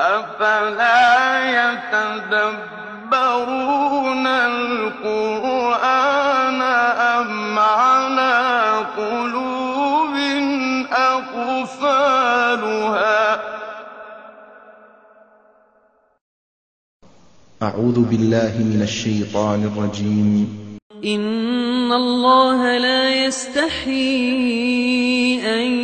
أفلا يتدبرون القرآن أم على قلوب أقفالها أعوذ بالله من الشيطان الرجيم إن الله لا يستحي أن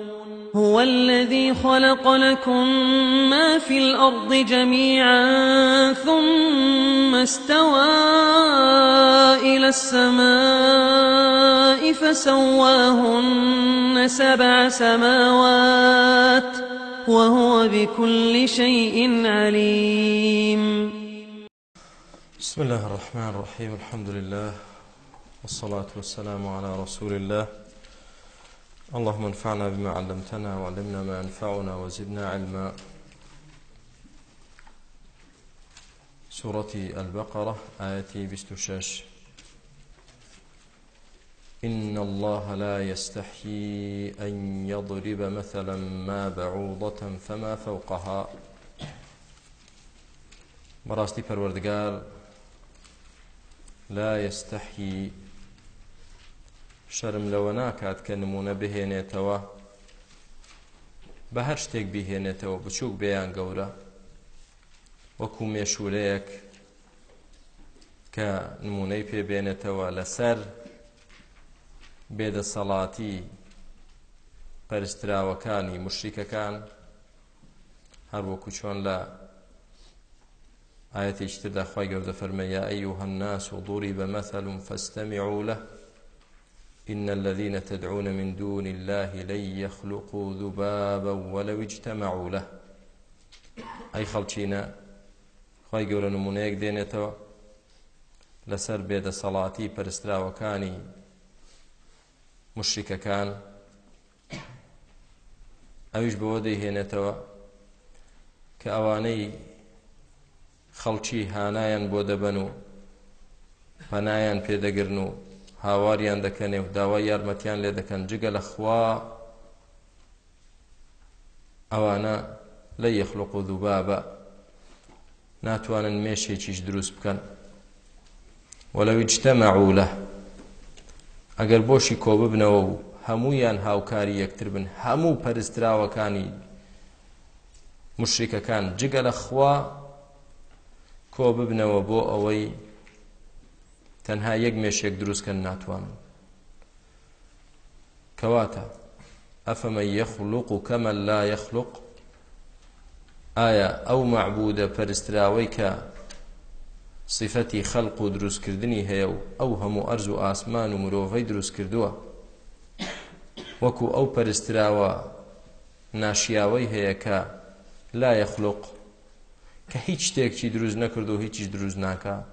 هو الذي خلق لكم ما في الأرض جميعا ثم استوى إلى السماء فسواهن سبع سماوات وهو بكل شيء عليم بسم الله الرحمن الرحيم الحمد لله والصلاة والسلام على رسول الله اللهم انفعنا بما علمتنا وعلمنا ما ينفعنا وزدنا علما سورة البقرة آية 26 إن الله لا يستحيي أن يضرب مثلا ما بعوضة فما فوقها براستي پروردگار لا يستحيي شەرم لەوە ناکات کە نمونە بهێنێتەوە بە هەر شتێک بیهێنێتەوە بچووک بەیان گەورە وەکو مێشولەیەک کە نمونەی پێبێنێتەوە لەسەر بێدەسەڵاتی پەرستراوەکانی مشریکەکان هەر وەکو چۆن لە آية اشتدى خواهي قرد فرمي يا أيها الناس ضرب مثل فاستمعوا له إن الذين تدعون من دون الله لن يخلقوا ذبابا ولو اجتمعوا له أي خلچينا خی گەورە نمونەیەک دێنێتەوە لەسەر بێدە سەڵاتی پەرستراوەکانی مشکەکان ئەویش بەوە دەیهێنێتەوە کە ئەوانەی خەڵکی هانایان بۆ دەبەن و پەنایان پێدەگرن و هاواریان دەکەنێ و داوای یارمەتیان لێ دەکەن جگە لە خوا ئەوانە لە یەخلق و دووبابە ناتوانن مێشێکیش دروست بکەن وەلەوی جتەمەعوو لە ئەگەر بۆشی کۆبە بنەوە و هەمویان هاوکاری یەکتر بن هەموو پەرستراوەکانی مشریکەکان جگە لە خوا کۆ ببنەوە بۆ ئەوەی تەنها یەک مێشێک دروستکەن ناتوانن کەواتە ئەفەمە یەخلوق و کەمە لا یەخلوق ئایا ئەو معبودە پەرستراوەی کە صفەتی خەلق و دروستکردنی هەیە و ئەو هەموو ئەرز و ئاسمان و مرۆڤەی دروست کردووە وەکو ئەو پەرستراوە ناشیاوەی هەیە کە لا یەخلوق کە هیچ شتێکی دروست نەکرد و هیچیش دروست ناکات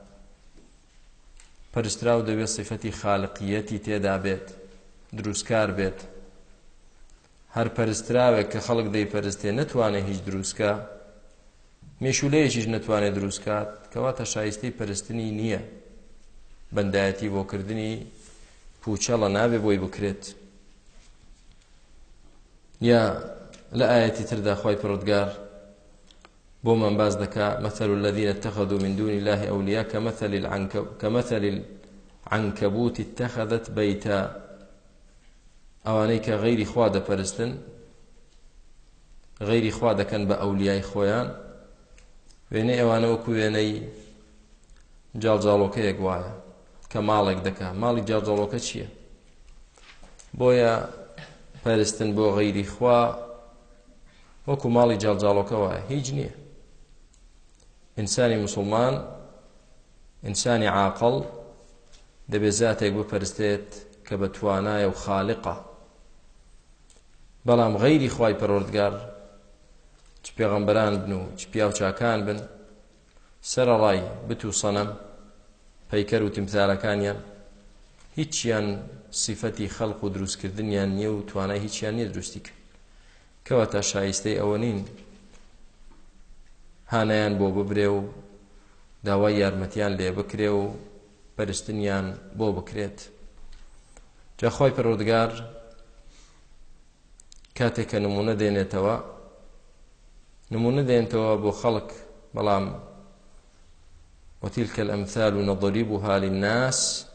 پەرستراو دەوێت سفەتی خاڵقیەتی تێدا بێت دروستکار بێت هەر پەرستراوێک کە خەڵک دەی پەرستێ نەتوانێت هیچ دروستکە مێشولەیەکیش نەتوانێت دروستکات کەواتە شایستەی پەرستنی نییە بەندایەتی بۆکردنی پوچەڵە نابێ بۆی بکرێت یا لە ئاەتی تردا خۆی پرۆدگار بۆ من باز دەکا مثل الذين اتخذوا من دون الله أولياء كمثل العنكب كمثل العنكبوت اتخذت بيتا ئەوانەی کە غەیری خوا دەپەرستن غەیری خوا دەکەن بە ئەولیای خۆیان وێنە ئێوانە وەکو وێنەی جاڵجاڵۆکەیەک وایە کە ماڵێک دەکا ماڵی جاڵجاڵۆکە چییە بۆیە پەرستن بۆ غەیری خوا وەکو ماڵی جاڵجاڵۆکە وایە هیچ نییە ئینسانی مسلمان ئینسانی عاقل دەبێت زیاتێک بپەرستێت کە بە توانایە و خاالقە بەڵام غەیری خی پەرۆردگار چ پێغەمبەران بن و چ پیا و چاکان بن سەرەڕای بت و سەنم پەیکەر و تمثالەکانیان هیچیان سیفەتی خەڵق و دروستکردنیان نییە و توانای هیچیان نیە دروستی کە کەواتە شایستەی ئەوە نین هانایان بۆ ببرێ و داوای یارمەتیان لێ بکرێ و پەرستنیان بۆ بکرێت جەخۆی پەرۆدگار کاتێک کە نمونە دێنێتەوە نمونە دێنتەوە بۆ خەڵک بەڵام وتلك الأمثال نضربها للناس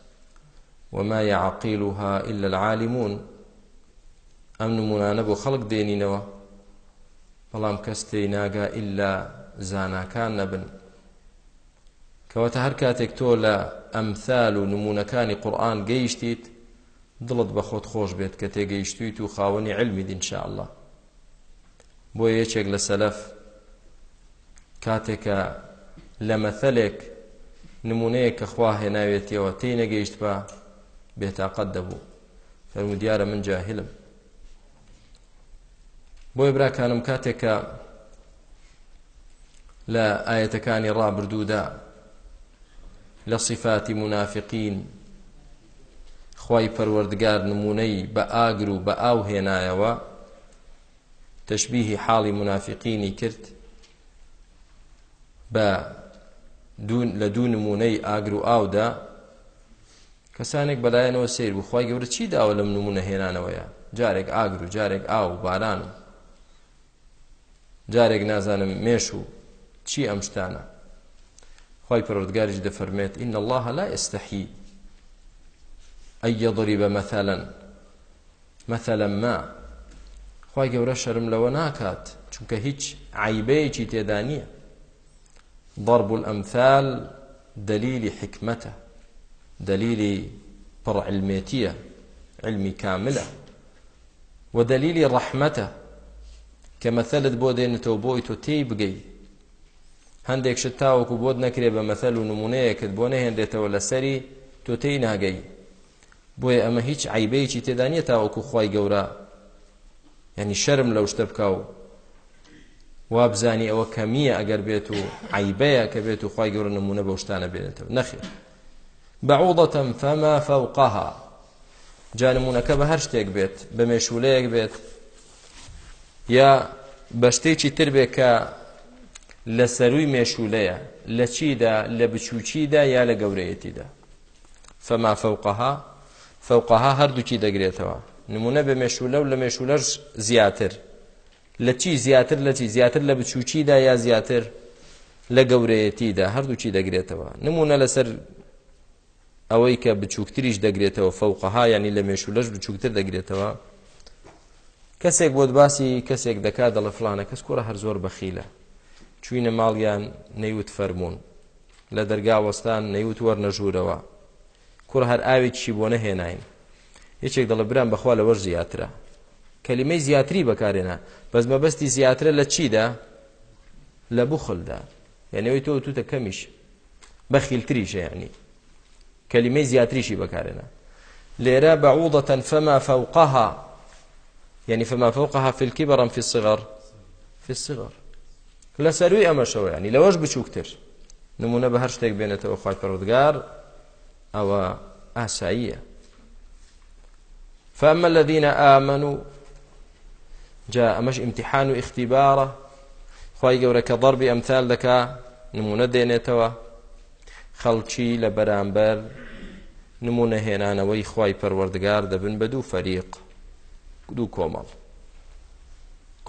وما يعقلها إلا العالمون ئەم نمونانە بۆ خەڵک دێنینەوە بەڵام کەس تێی ناگا ئللا زاناکان نەبن کەواتە هەر کاتێک تۆ لە ئەمثال و نمونونەکانی قورآن گەیشتیت دڵت بە خۆت خۆش بێت کە تێگەیشتیت و خاوەنی علمی دینشاءله بۆ یەکێک لە سەلەف کاتێکە لە مەثەلێک نمونەیە کە خوا هێناوێتیەوە تی نەگەیشت بە بێتاقەت دەبوو فەرمو دیارە من جاهلم بۆی براکانم کاتێکە لە ئاەتەکانی ڕابردوودا لە صفاتی منافقین خی پەروەردگار نمونەی بە ئاگر و بە ئاو هێنایەوە تشبیهی حاڵی منافقینی کرد بە لە دوو نمونەی ئاگر و ئاودا کەسانێک بەلایەنەوە سیر بخوای گەورە چی داوە لەم نمونە هێنانەوەیە جارێک ئاگر و جارێک ئاو و باران و جارێک نازانم مێش و چی ئەم شتانە خی پرۆردگاریش دەفەرمێت ئین الله لا ئێستحی ئەی یەضری بە مەثەلەن مەثەلە ما خی گەورە شەرم لەوە ناکات چونکە هیچ عیبەیەکی تێدا نییە ضرب الأمثال دلیلی حکمەتە دلیلی پڕعلمێتیە علمی کاملە و دلیلی ڕەحمەتە کە مەثەلت بۆ دێنێتەوە بۆی تۆ تێی بگەیت هەندێکشت تاوەکو بۆت نەکرێ بە مەثەل و نمونەیەکت بۆ نەهێنرێتەوە لەسەری تۆتەی ناگەی بۆیە ئەمە هیچ عیبەیەکی تێدا نیە تاوەکو خی گەورە ینی شەرم لەو شتە بکە و وا بزانی ئەوە کەمیە ئەگەر بێت و عیبەیە کە بێت و خی گەورە نمونە بە شتانە بێنێتەوە نەخێت بەعوڵەتەم فەما فەوقاها جانمونونەکە بە هەر شتێک بێت بە مێشولەیەک بێت یا بە شتێکی تر بێت کە لە سەروی مێشولەیە لە چیدا لە بچووچیدا یا لە گەورەیەتیدا فەما فەوقەها فەوقەها هەردووکی دەگرێتەوە نمونە بە مێشولە و لە مێشولەش زیاتر لە چی زیاتر لە چی زیاتر لە بچووچیدا یا زیاتر لە گەورەیەتیدا هەردووچی دەگرێتەوە نمونە لەسەر ئەوەی کە بچووکتریش دەگرێتەوە فەوقەها ینی لە مێشولەش بچووکتر دەگرێتەوە کەسێک بۆ باسی کەسێک دەکات دەڵە فلانە کەس کۆرە هەر زۆر بەخیلە چوینە ماڵیان نەیوت فەرمونون لە دەرگا وەستان نەیوت وەرنەژوورەوە کوڕ هەر ئاوێکی بۆ نەهێناین یەکێک دەڵە بران بەخوا لەوەش زیاترە کەلیمەی زیاتری بەکارێنە بەس مەبەستی زیاترە لە چیدا لە بخلدا یعنەوەی تۆ توتە کەمیش بەخیلتریشە یعنی کەلیمەی زیاتریشی بەکارێنە لێرە بەعوضەن فما فەوقها یعنی فما فەوقها في الكبر في الصغر في الصغر لە سەروی ئەمەشەوە ینی لەوەش بچووکتر نمونە بە هەر شتێک بێنێتەوە خی پەرودگار ئەوە ئاساییە فأما الذين آمنوا جاء مش امتحان واختبارة خواهي قولة كضرب أمثال لك نمونة دينيتوا خلشي لبرانبر نمونە هێنانەوەی خی پەروەردگار دەبن بە دوو فەریق دوو کۆمەڵ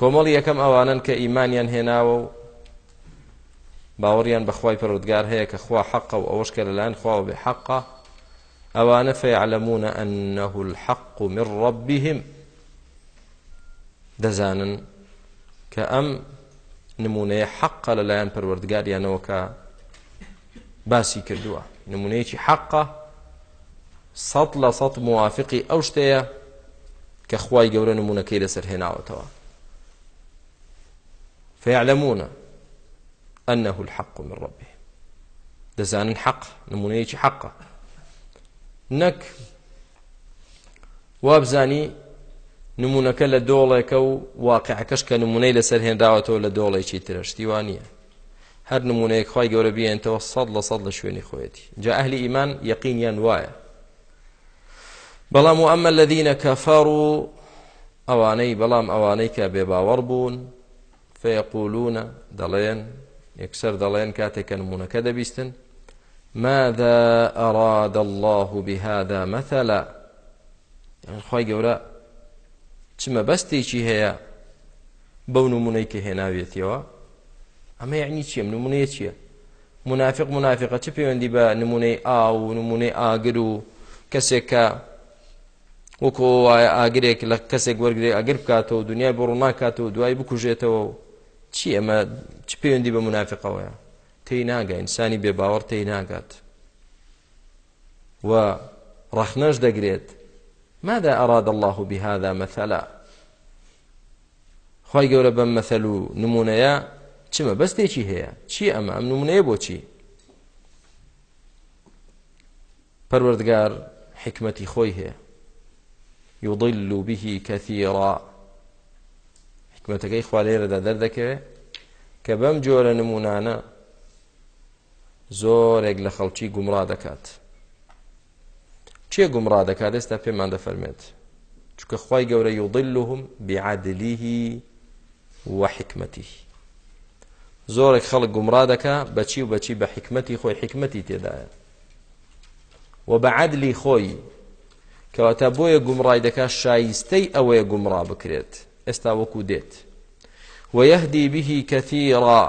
کۆمەڵی یەکەم ئەوانن کە ئیمانیان هێناوە و باوەڕیان بەخوای پەرودگار هەیە کە خوا حەقە و ئەوەش کە لەلایەن خواوە بێ حەقە ئەوانە فەیعلمونە ئەنەه الحەق من ڕەبیهم دەزانن کە ئەم نمونەیە حەقە لەلایەن پەروەردگاریانەوە کە باسی کردووە نمونەیەکی حەقە سەد لە سەد موواافقی ئەو شتەیە کە خوای گەورە نمونونەکەی لەسەر هێناوەتەوە فيعلمون أنه الحق من ربهم دەزانن حق نمونەیەکی حقه نەک وابزانی نمونونەکە لە دۆڵێکە و واقعەکەش کە نمونەی لەسەر هێنراوەتەوە لە دۆڵێکی ترشتی وانە هەر نمونەیەک خی گەورە بیێنتەوە سەد لە سەد لە شوێنی خۆەتی جا ئەهلی ئیمان یەقینیان وایە بەڵام و ئەمە لە دینە کەفار و ئەوانەی بەڵام ئەوانەی کە بێباوەڕ بوون فەیەقولونە دەڵێن یەکسەر دەڵێن کاتێکە نمونونەکە دەبیستن ماذا ئەراد الله بهذا مەثەلا خی گەورە چمە بەستێکی هەیە بەو نمونەی کە هێناوێتیەوە ئەمە یعنی چیم نمونەیە چییە منافق منافقە چ پەیوەندی بە نمونەی ئا و نمونەی ئاگر و کەسێک کە وەکو وایە ئاگرێک لە کەسێک وەرگێ ئەگەر بکاتەوە دنیای بۆ ڕووناکاتەوە دوای بکوژێتەوە چی ئەمە چ پەیوەندی بە منافقەوەیە تی ناگە ئینسانی بێباوەڕ تی ناگات و ڕەخنەش دەگرێت ماذا ئەراد الله بهذا مثلا خی گەورە بەم مەثەل و نمونەیە چمە بەستێکی هەیە چی ئەمە ئەم نمونەیە بۆچی پەروەردگار حکمەتی خۆی هەیە يضل به كثيرا حکمەتەکەی خوا لێرەدا دەردەکەوێت کە بەم جۆرە نمونانە زۆرێک لە خەڵکی گومڕا دەکات چێ گومڕا دەکات ئێستا پێمان دەفەرمێت چکە خی گەورە یوضلهم بعادلیه وحکمەتی زۆرێک خەڵک گومڕا دەکا بەچی و بەچی بە حکمەتی خۆی حکمەتی تێدایە و بە عادلی خۆی کەواتە بۆیە گومڕای دەکات شایستەی ئەوەیە گومڕا بکرێت ئێستا وەکو دێت وەهدی بهی کەثیڕا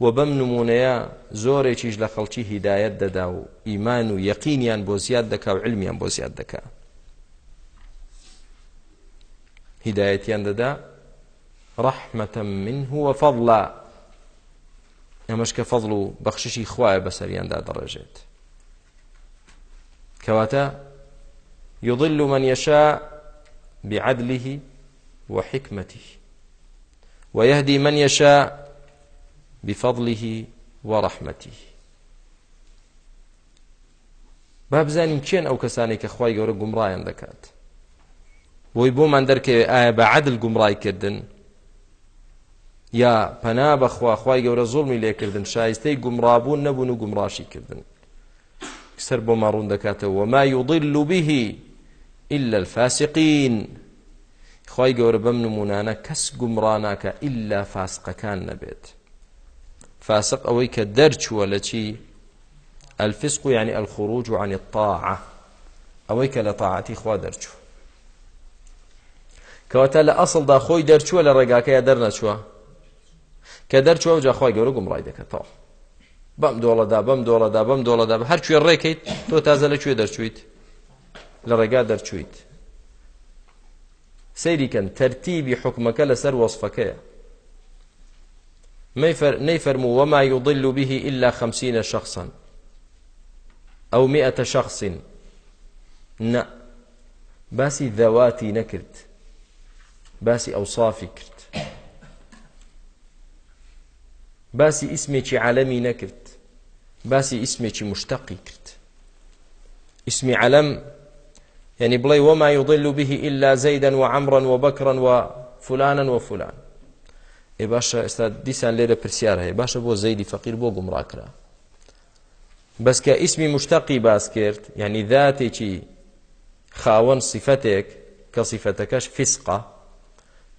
و بەم نمونەیە زۆرێکیش لە خەڵکی هیدایەت دەدا و ئیمان و یەقینیان بۆ زیاد دەکا و علمیان بۆ زیاد دەکا هیدایەتیان دەدا ڕەحمەتە من هو فەڵلا ئەمەش کە فەضڵ و بەخششی خوایە بەسەریاندا دەڕێژێت کەواتە يضل من يشاء بعدله وحكمته ويهدي من يشاء بفضله ورحمته با بزانین کێن ئەو کەسانی کە خی گەورە گومڕایان دەکات بۆی بۆمان دەرکەوێت ئایا بە عدل گومڕای کردن یا پەنا بەخوا خی گەورە زۆڵمی لێکردن شایستەی گومڕابوون نەبوون و گومڕاشی کردن سەر بۆ ماڕوون دەکاتەوە وما يضل به إلا الفاسقين خی گەورە بەم نمونانە کەس گومڕاناکە ئللا فاسقەکان نەبێت فاسق ئەوەی کە دەرچووە لە چی ئەلفسق و ینی ئەلخروج و عنی تاع ئەوەی کە لە تاعاتی خوا دەرچوو کەواتە لە ئەسڵدا خۆی دەرچووە لە ڕێگاکەیە دەرنەچووە کە دەرچووە و جاخوای گەورە گومڕای دەکەتەوە بەم دۆڵەدا بەم دۆڵەدا بەم دۆڵەدا بە هەرچێ ڕێکیت تۆ تازە لەکوێ دەرچویت لە ڕێگا دەرچویت سەیریکەن تەرتیبی حکومەکە لەسەر وەصفەکەیە نەیفەرموو وەما یوضل به إلا خمسين شخصا أو مئة شخص نە باسی ذەواتی نەکرد باسی ئەوسافی کرد باسی ئیسمێکی عالەمی نەکرد باسی ئیسمێکی مشتەقی کرد ئیسمی عەلەم يعني بڵێ وما يضل به إلا زيدا وعمرا وبكرا وفلانا وفلان ئێ باشە ئێستا دیسان لێرە پرسیار هەیە باشە بۆ زەیدی فەقیر بۆ گومڕاکرا بەسکە ئیسمی مشتەقی باس کرد یعنی ذاتێکی خاوەن سیفەتێک کە سیفەتەکەش فیسقا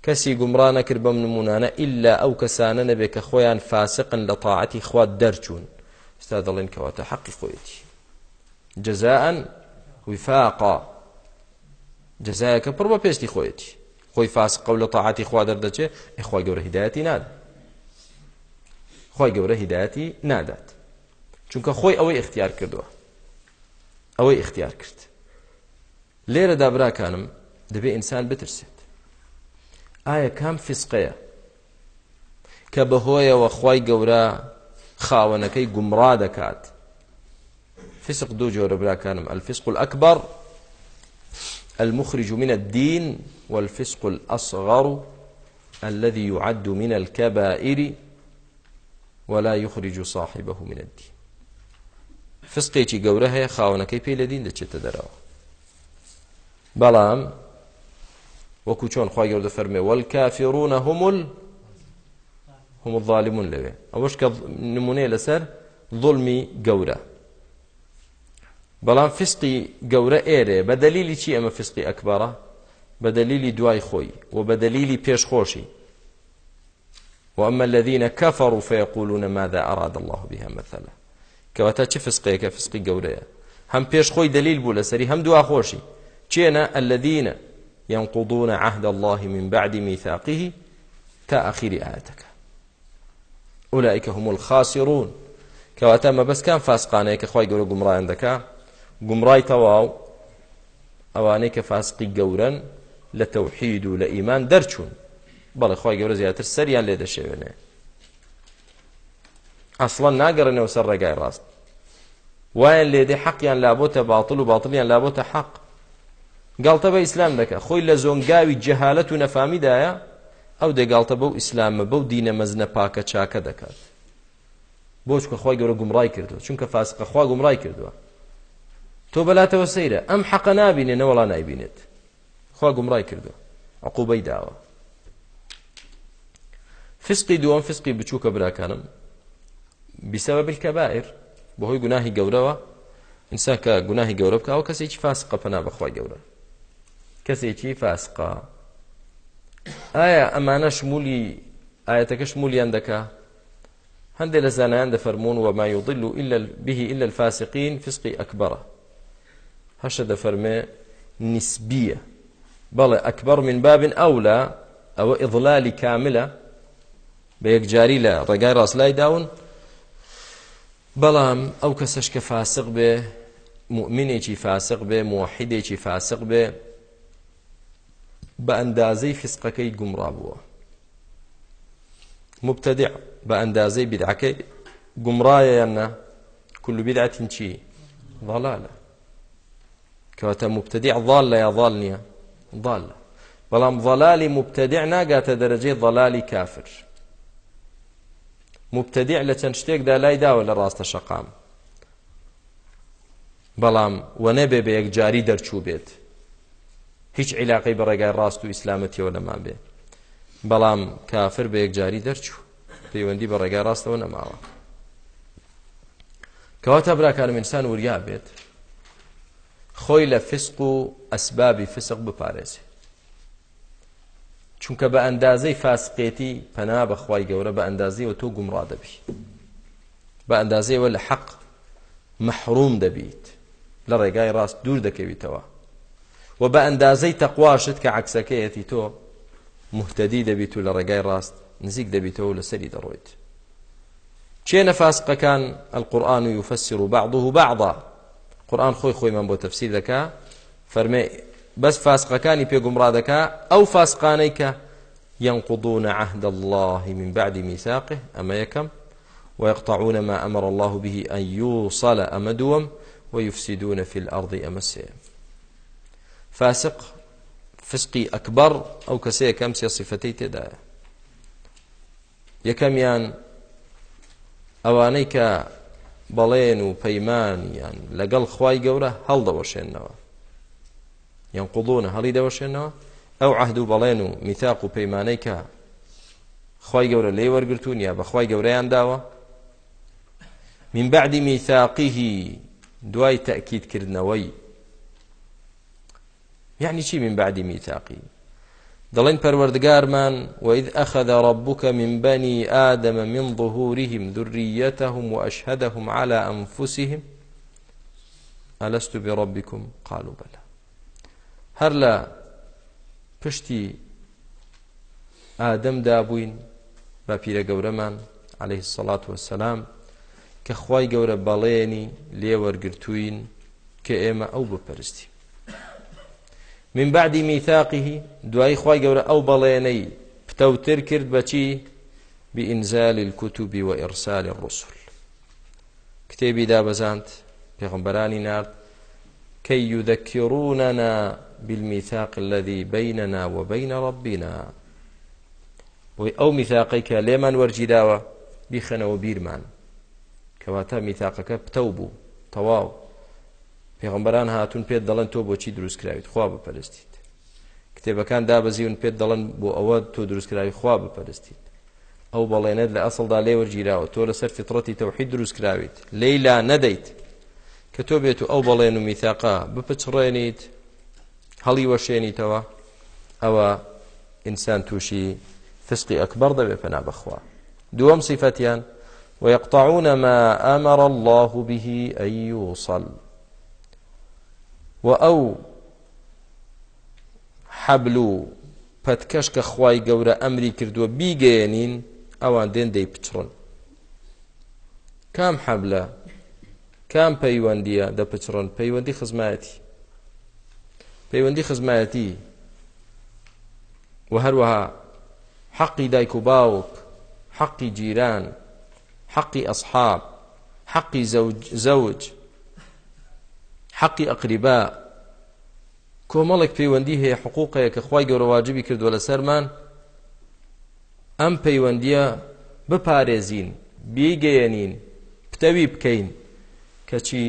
کەسی گومڕا نەکرد بەم نمونانە ئللا ئەو کەسانە نەبێت کە خۆیان فاسقن لە تاعەتی خوا دەرچوون ئستا دەڵێن کەواتە حەقی خۆیەتی جەزاان وفاقا جزایەکە پڕ بە پێستی خۆیەتی خۆی فاس قەو لە تاعاتی خوا دەردەچێ ئەخوای گەورە هیداەتی نادات خی گەورە هیداەتی نادات چونکە خۆی ئەوەی اختیار کردووە ئەوەی اختیار کرد لێرە دابراکانم دەبێ ئینسان بترسێت ئایا کام فیسقەیە کە بەهۆیەوە خی گەورە خاوەنەکەی گومڕا دەکات فسق دوو جۆرە براکانم ئەلفسق الأكبر المخرج من الدين والفسق الأصغر الذي يعد من الكبائر ولا يخرج صاحبه من الدين فسقێکی گەورە هەیە خاونەکەی پێی لە دین دەچێتە دەرەوە بەڵام وەکو چۆن خوا گەوردە فەرمێ والکافرونە هەمول هەمڵ ظالمون لەوێ ئەوەش کە نمونەیە لەسەر ظڵمی گەورە بەڵام فسقی گەورە ئێرێ بە دلیلی چی ئەمە فسقی ئەکبارە بە دلیلی دوای خۆی و بە دلیلی پێشخۆشی وأما الذين كفروا فيقولون ماذا أراد الله بها مثلا كواتا چه فسقية كفسقي قورية هم پیش خوي دليل بولا سري هم دوا خوشي چينا الذين ينقضون عهد الله من بعد ميثاقه تأخير آياتك أولئك هم الخاسرون كواتا ما بس كان فاسقانيك خواي قولوا قمران دكا گمڕای تەواو ئەوانەی کە فاسقی گەورن لە تەوحید و لە ئیمان دەرچوون بەڵێ خی گەورە زیاتر سەریان لێ دەشێوێنێ ئەسڵەن ناگەڕێنەوە سەر ڕێگای ڕاست وایەن لێدێ حەقیان لابۆتە باڵ و باڵیان لابۆتە حەق گڵتە بە ئیسلام دەکە خۆی لە زۆنگاوی جەهالەت و نەفامیدایە ئەو دەگڵتە بەو ئیسلامە بەو دینە مەزنە پاکە چاکە دەکات بۆچکە خی گەورە گومڕای کردو چونکە فاسقە خوا گومڕای کردووە تۆ بەلاتەوە سەیرە ئەم حەقە نابینێ نەوەڵا نایبینێت خوا گومڕای کردو عقوبەی داوە فسقی دووەم فسقی بچووکە براکانم بیسەوە بالکەبائر بەهۆی گوناهی گەورەوە ئینسان کە گوناهی گەورە بکەوە کەسێکی فاسقە پەنا بەخوای گەورە کەسێکی فاسقا ئایا ئەمانە شمولی ئاەتەکە شمولیان دەکا هەندێک لە زانایان دەفەرمونون وما يضل إلا به إلا الفاسقين فسقي أكبره هەشە دەفەرمێ نسبیە بەڵێ ئەکبەر من بابن ئەولا ئەوە ئیضلالی کاملە بە یەکجاری لە ڕێگای ڕاستلای داون بەڵام ئەو کەسەش کە فاسق بێ مؤمنێکی فاسق بێ موحیدێکی فاسق بێ بە ئەندازەی فسقەکەی گومڕا بووە مبتدع بە ئەندازەی بدعەکەی گومڕایە یاننا كل بدعة چی ضلالة کەواتە مبتدیع ضال لە یا ضال نییە ضال بەڵام ضلالی مبتدیع ناگاتە دەرەجەی ضلالی کافر مبتدیع لە چەند شتێکدا لای داوە لە ڕاستە شەقام بەڵام وەنە بێ بە یەکجاری دەرچوو بێت هیچ عیلاقی بە ڕێگای ڕاست و ئیسلامەتیەوە لەمان بێ بەڵام کافر بە یەکجاری دەرچوو پەیوەندی بە ڕێگای ڕاستەوە نەماوە کەواتە براکارم ئینسان وریا بێت خۆی لە فسق و ئەسبابی فسق بپارێزێ چونکە بە ئەندازەی فاسقێتی پەنا بەخوای گەورە بە ئەندازیەوە تۆ گومڕا دەبی بە ئەندازەوە لە حەق مەحروم دەبیت لە ڕێگای ڕاست دوور دەکەویتەوە و بە ئەندازەی تەقواشت کە عکسەکەیەتی تۆ محتدی دەبیت و لە ڕێگای ڕاست نزیک دەبیتەوە لەسەری دەڕۆیت چێنە فاسقەکان القورآن يفسر بعضه بعضا قورآن خۆی خۆیمان بۆ تەفسی دەکا فەرمێ بەس فاسقەکانی پێگومڕا دەکا ئەو فاسقانەی کە ينقضون عهد الله من بعد ميثاقه أما يكم ويقطعون ما أمر الله به أن يوصل أما دوم ويفسدون في الأرض أما السيم فاسق فسقي أكبر أو كسي كم سي صفتي تدا يكم يان أوانيك بەڵێن و پەیمانیان لەگەڵ خی گەورە هەڵدەوەشێنەوە یان قوڵۆنە هەڵی دەوەشێنەوە ئەو عهد و بەڵێن و میتاق و پەیمانەی کە خی گەورە لێ وەرگتون یا بەخوای گەورەیان داوە من بعدی میثاقیهی دوای تەکیدکردنەوەی یعنی چی من بعدی میتاقی دەڵێن پەروەردگارمان وید ئەخەدە ڕبووکە من بنی ئادەمە من ظهورهم ذریەتەهم وأشهدهم على أنفسهم ألست بربكم قالوا بلى هەر لە پشتی ئادەمدا بووین با پیرە گەورەمان عليه الصلاة والسلام کە خوای گەورە بەڵێنی لێوەرگرتوین کە ئێمە ئەو بپەرستی من بعدی میثاقه دوای خوای گەورە ئەو بەڵێنەی پتەوتر کرد بەچی بئینزال الكتب وإرسال الرسل كتابي دا بزانت پیغمبرانی نارد كي يذكروننا بالميثاق الذي بيننا وبين ربنا بۆی ئەو میثاقیکە لێمان وەرجیداوە بیخەنەوە بیرمان کەواتە میثاقەکە پتە بوو تەواو پێغمبەران هاتون پێت دەڵەن تۆ بۆچی دروستکراویت خوا بپەرستیت کتێبەکان دابەزیون پێت دەڵەن بۆ ئەوە تۆ دروستکراوی خوا بپەرستیت ئەو بەڵێنەت لە ئەسڵدا لێوەرگیراوە تۆ لەسەر فترەتی تەوحید دروستکراویت لەیلا نەدەیت کە تۆ بێت و ئەو بەڵێن و میتاقا بپچڕێنیت هەڵی وەشێنیتەوە ئەوە ئینسان تووشی فسقی ئەکبەر دەبێت پەنا بەخوا دووەم سیفەتیان ويقطعون ما أمر الله به أن يوصل و ئەو حەبل و پەتکەش کە خوای گەورە ئەمری کردووە بیگەێنین ئەوان دێن دەی پچڕن کام حەبلە کام پەیوەندیە دەپچڕن پەیوەندی خزمەتی پەیوەندی خزمەتی و هەروەها حەقی دایک و باوک حەقی جیران حەقی ئەسحاب حەقی زەوج حەقی ئەقریبا کۆمەڵێک پەیوەندی هەیە حقوقەیە کە خی گەورەواجبی کردووە لە سەرمان ئەم پەیوەندیە بپارێزین بیگەیەنین پتەوی بکەین کەچی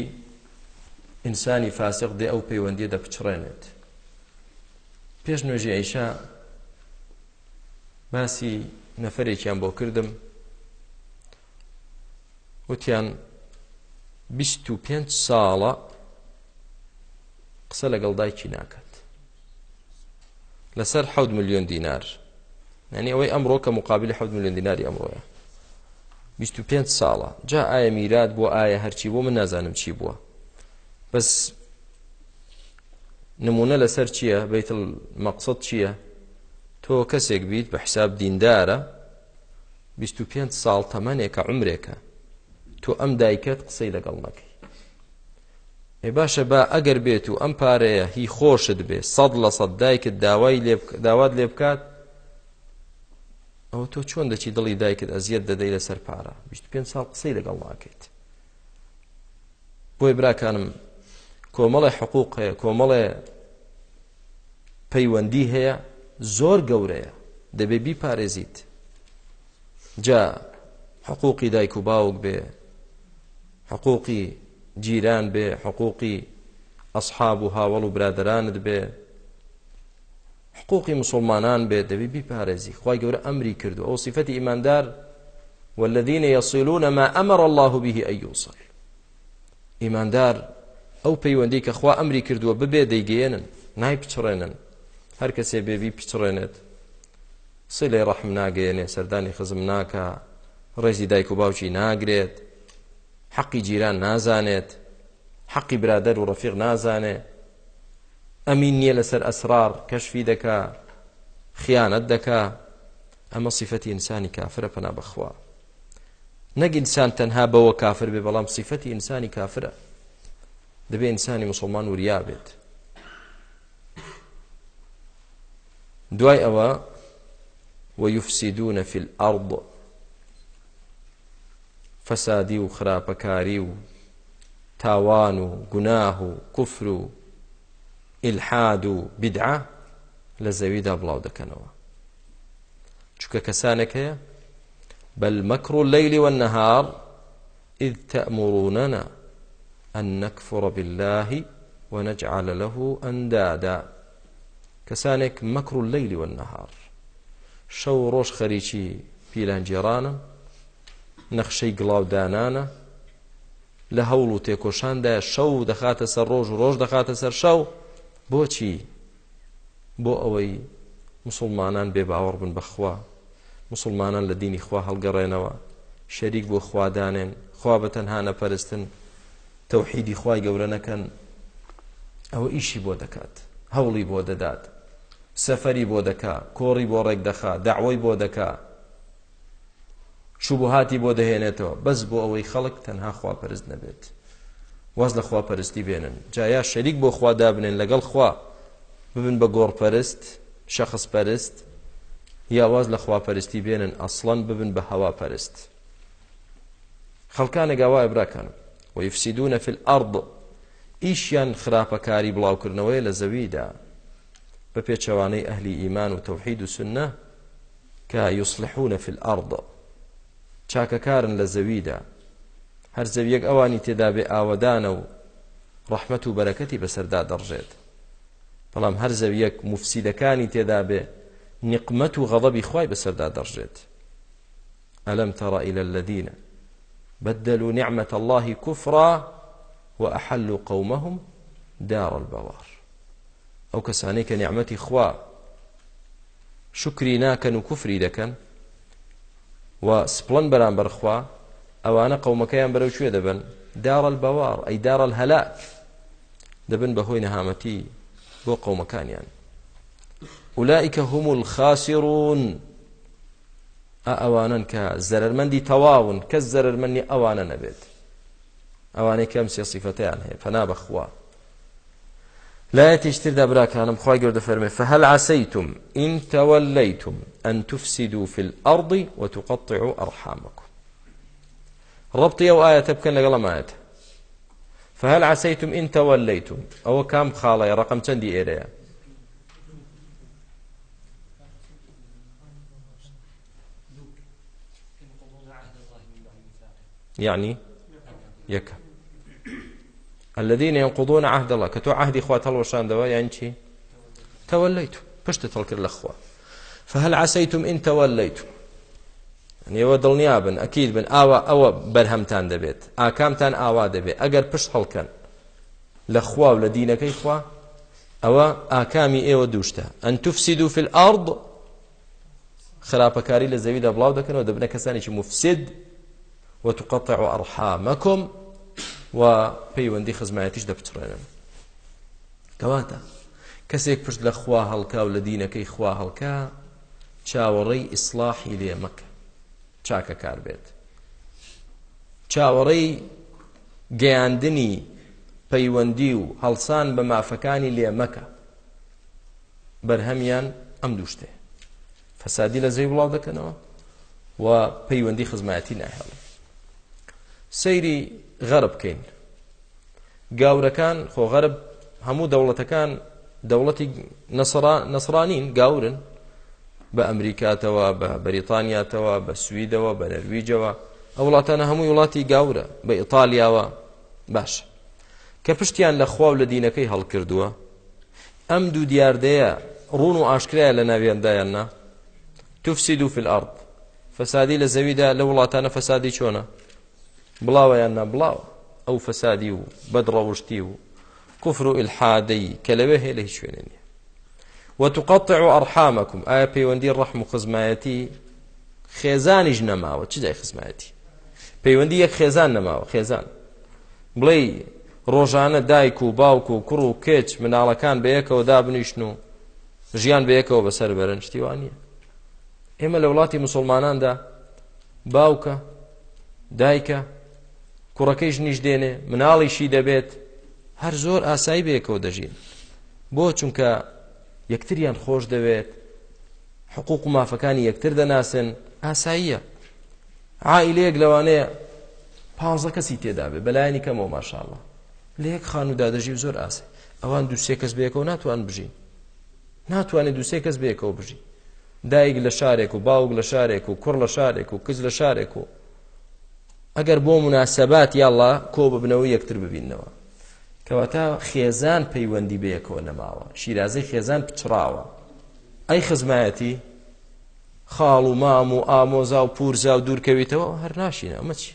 ئینسانی فاسق دێ ئەو پەیوەندی دەپچڕێنێت پێش نوێژی ئەیشا باسی نەفرێکیان بۆ کردم وتیان 25 ساڵە قسە لەگەڵ دایکی ناکات لەسەر حەوت میلیۆن دینار نانی ئەوەی ئەمڕۆ کە مقابلی حەوت میلیۆن دیناری ئەمڕۆیە 25 ساڵە جا ئایا میرات بۆ ئایا هەرچی بۆ من نازانم چی بووە بەس نمونە لەسەر چییە بیت مەقصد چییە تۆ کەسێک بیت بە حساب دیندارە 25 ساڵ تەمەنێکە عمرێکە تۆ ئەم دایکت قسەی لەگەڵ نەکەی ێ باشە بە ئەگەر بێت و ئەم پارەیە هی خۆشت بێ سەد لە سەد دایکت داوای داوات لێ بکات ئەو تۆ چۆن دەچی دڵی دایکت ئەزیەت دەدەی لەسەر پارە پێ ساڵ قسەی لەگەڵ ناکەیت بۆی براکانم کۆمەڵی حقوق هەیە کۆمەڵێ پەیوەندی هەیە زۆر گەورەیە دەبێ بیپارێزیت جا حقوقی دایک و باوک بێ حقوقی جیران بێ حقوقی ئەسحاب و هاوڵ و برادرانت بێ حقوقی مسلمانان بێ دەبی بیپارێزی خی گەورە ئەمری کردو ئەو سیفەتی ئیماندار والذین يصلون ما أمر الله به أن يوصل ئیماندار ئەو پەیوەندی کە خوا ئەمری کردووە ببێ دەیگەێنن نای پچڕێنن هەر کەسێ بێبی پچڕێنێت سێ لێ ڕەحم ناگەێنێ سەردانی خزم ناکە ڕێزی دایک و باوکی ناگرێت حەقی جیران نازانێت حەقی برادەر و ڕەفیق نازانێ ئەمین نییە لەسەر ئەسرار کەشفی دەکا خیانەت دەکا ئەمە سیفەتی ئینسانی کافرە پەنا بەخوا نەک ئینسان تەنها بەوە کافر بێ بەڵام سیفەتی ئینسانی کافرە دەبێ ئینسانی مسلمان وریا بێت دوای ئەوە ويفسدون في الأرض فەسادی و خراپەکاری و تاوان و گوناه و کوفر و ئیلحاد و بدعا لە زەویدا بڵاو دەکەنەوە چکە کەسانێک هەیە بل مكر الليل والنهار إذ تأمروننا أن نكفر بالله ونجعل له أندادا كسانك مكر الليل والنهار شو روش خريشي بيلان جيرانا نەخشەی گڵاودانانە لە هەوڵ و تێکۆشاندا شەو دەخاتە سەر ڕۆژ و ڕۆژ دەخاتە سەر شەو بۆچی بۆ ئەوەی مسلمانان بێ باوەڕ بن بەخوا مسلمانان لە دینی خوا هەڵگەڕێنەوە شەریک بۆ خوادانێن خوا بە تەنها نەپەرستن تەوحیدی خوای گەورە نەکەن ئەوە ئیشی بۆ دەکات هەوڵی بۆ دەدات سەفەری بۆ دەکا کۆڕی بۆ ڕێک دەخا داوای بۆ دەکات شوبهاتی بۆ دەهێنێتەوە بەس بۆ ئەوەی خەڵک تەنها خواپەرست نەبێت واز لە خواپەرستی بێنن جایا شەریک بۆ خوا دابنێن لەگەڵ خوا ببن بە گۆڕپەرست شەخص پەرست یاواز لە خواپەرستی بێنن ئەسڵەن ببن بە هەوا پەرست خەڵکانە گاوای براکانم ویفسیدونە فی الأرض ئیشیان خراپەکاری بڵاوکردنەوەی لە زەویدا بە پێچەوانەی ئەهلی ئیمان و تەوحید و سنە کە یوسلحونە فی الأرض چاکەکارن لە زەویدا هەر زەویەک ئەوانی تێدا بێ ئاوەدانە و ڕەحمەت و بەرەکەتی بەسەردا دەڕژێت بەڵام هەر زەویەک مفسیدەکانی تێدا بێ نقمەت و غەڵەبی خوای بەسەردا دەڕژێت ئەلەم تەڕ إلى الذين بدلوا نعمة الله كفرا وأحلوا قومهم دار البوار أو كسانيك نعمتي خوا شكري ناكن وكفري دكن و سپڵن بەرامبەر خوا ئەوانە قەومەکەیان بەرەو کوێ دەبن داڕە بەوار ئەی داڕە هەلاک دەبن بەهۆی نەهامەتی بۆ قەومەکانیان ئولائیکە هم الخاسرون ئەوانن کە زەرمەندی تەواون کەس زەرمەنی ئەوانە نەبێت ئەوانەی کەم سێ سیفەتیان هەیە پەنا بەخوا لا تشتر دابراكانم خواي قرد فرمي فهل عسيتم إن توليتم أن تفسدوا في الأرض وتقطعوا أرحامكم ربطي أو آية تبكن لقل ما آية فهل عسيتم إن توليتم أو كام خالي رقم تندي إيريا يعني يك الذين ينقضون عهد الله كتو عهدي خوات هل وشان دوا يعني توليتم پشت تلكر الأخوة فهل عسيتم إن توليتم نیەوە دڵنیا بن ئەکیل بن ئاوا ئەوە بەرهەمتان دەبێت ئاکامتان ئاوا دەبێت ئەگەر پشت هەڵکەن لە خوا و لە دینەکەی خوا ئەوە ئاکامی ئێوە دووشتە ئەن تفسید و فل ئارض خراپەکاری لە زەویدا بڵاو دەکەنەوە دەبنە کەسانێکی مفسد و تقطع و ئەڕحامەکم و پەیوەندی خزمایەتیش دەپچڕێنن کەواتە کەسێک پشت لە خوا هەڵکا و لە دینەکەی خوا هەڵکە چاوەڕێی ئیسلاحی لێمەکە چاکە کار بێت چاوەڕێی گەیاندنی پەیوەندی و هەڵسان بە مافەکانی لێمەکە بەرهەمیان ئەم دوو شتێ فەسادی لە زەی وڵاو دەکەنەوە و پەیوەندی خزمەتی ناهێڵێ سەیری غەرب بکەین گاورەکان خۆ غەرب هەموو دەوڵەتەکان دەوڵەتی نەسرانین گاورن بە ئەمریکاتەوە بە بەریتانیاتەوە بە سویدەوە بە نەرویجەوە ئەو وڵاتانە هەمووی وڵاتی گاورە بە ئیتالیاوە باش کە پشتیان لە خواو لە دینەکەی هەڵکردووە ئەم دوو دیاردەیە ڕون و ئاشکرایە لە ناویاندایاننا تفسید و فلارض فەسادی لە زەویدا لە وڵاتانە فەسادی چۆنە بڵاوەیان نەبڵاو ئەو فەسادی و بەدڕەوشتی و کوفر و ئلحادەی کە لەوێ هەیە لە هیچ شوێنێنە وتقطع ئەرحامەکم ئایا پەیوەندی ڕەحم و خزمایەتی خێزانیش نەماوە چ دای خزمایەتی پەیوەندی یەک خێزان نەماوە خێزان بڵێ ڕۆژانە دایک و باوک و کوڕ و کچ مناڵەکان بەیەکەوە دابنیشن و ژیان بەیەکەوە بەسەر بەرن شتیوان نیە ئێمە لە وڵاتی مسلماناندا باوکە دایکە کوڕەکەیش نیش دێنێ مناڵیشی دەبێت هەر زۆر ئاسایی بەیەکەوە دەژین بۆ چونکە یەکتریان خۆش دەوێت حقوق و مافەکانی یەکتر دەناسن ئاساییە عائلەیەک لەوانەیە پازە کەسی تێدابێ بەلایانی کەمەوە ماشاءڵە لە یەک خانوودا دەژی زۆر ئاسە ئەوان دووسێ کەس بەیەکەوە ناتوان بژین ناتوانێت دووسێ کەس بەیەکەوە بژی دایک لە شارێک و باوک لە شارێک و کوڕ لە شارێک و کز لە شارێک و ئەگەر بۆ مناسەبات یاڵە کۆ ببنەوە یەکتر ببینەوە کەواتە خێزان پەیوەندی بەیەکەوە نەماوە شیرازەی خێزان پچراوە ئەی خزمایەتی خاڵ و مام و ئامۆزا و پورزا و دوورکەویتەوە هەر ناشینە ئەمە چی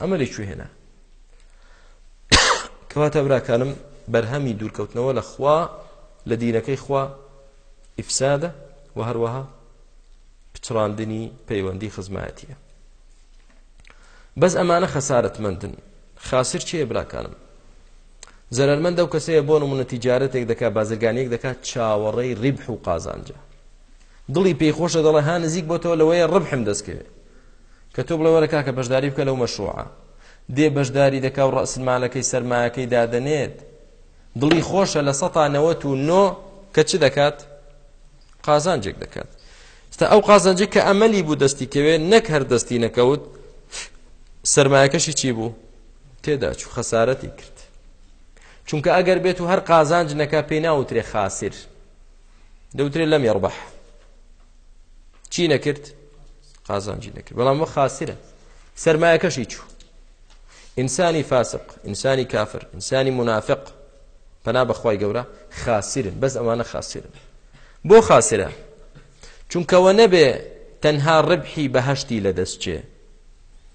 ئەمە لێ کوێهێنا کەواتە براکانم بەرهەمی دوورکەوتنەوە لە خوا لە دینەکەی خوا ئیفسادە و هەروەها پچڕاندنی پەیوەندی خزمەتیە بەس ئەمانە خەسارەتمەندن خاسر چیە براکانم زەرمەندە و کەسەیە بۆ نمونە تیجارەتێک دەکات بازرگانیەک دەکات چاوەڕێی ڕیبح و قازانجە دڵی پێیخۆشە دەڵێ ها نزیک بۆتەوە لەوەیە ڕبحم دەستکەوێت کە تۆ بڵەوەرە کاکە بەشداری بکە لەو مەشروعە دێ بەشداری دەکا و ڕەسمالەکەی سەرمایەکەی دادەنێت دڵی خۆشە لە سەتانەوە و نۆ کە چ دەکات قازانجێک دەکات ستا ئەو قازانجێک کە ئەمەلی بوو دەستی کەوێ نەک هەر دەستی نەکەوت سەرمایەکەشی چی بوو تێداچوو خەسارەتی کرد چونکە ئەگەر بێت و هەر قازانجنەکە پێی ناوترێ خاسر دەوترێت لەم یڕبح چی نەکرد قازانجی نەکرد بەڵام وە خاسرە سرمایەکەشی چوو ئینسانی فاسق ئینسانی کافر ئینسانی منافق پنا بەخوای گەورە خاسرن بەس ئەوانە خاسرن بۆ خاسرە چونکەوە نەبێ تەنها ڕبحی بەهشتی لە دەستچێ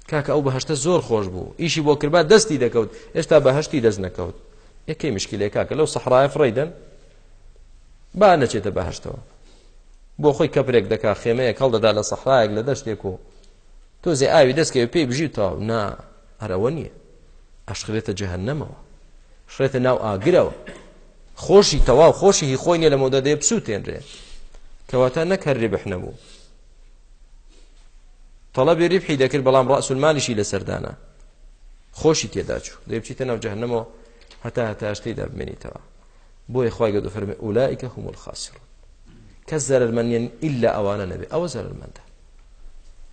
کاکە ئەو بەهشتە زۆر خۆش بوو ئیشی بۆ کربا دەستی دەکەوت ئێستا بەهشتی دەست نەکەوت یەکەی مشکلێکا کە لەو سەحرایە فڕیدەن با نەچێتە بەهشتەوە بۆ خۆی کەپرێک دەکا خێمەیە کەڵ دەدا لە سەحرایەک لە دەشتێک و تۆزێ ئاوی دەستکەوێ پێی بژیتەوە نا هەرەوە نییە ئەشخرێتە جەهنەمەوە شرێتە ناو ئاگرەوە خۆشی تەواو خۆشی هی خۆی نیە لە مۆدەدەیە بسووتێنرێ کەواتە نەکەڕێ بحنەبوو تەڵەبی ریبحی دەکرد بەڵام ڕاستسلمانیشی لەسەردانە خۆشی تێداچوو دەبچیتە ناو جەهنەمەوە هەتا هەتاشتی دەبمێنیتەوە بۆیە خخوای گەدو فەرمی ئولائیکە هەمول خاسرون کەس زەرمەنیان ئللا ئەوانە نەبێ ئەوە زەرمەندە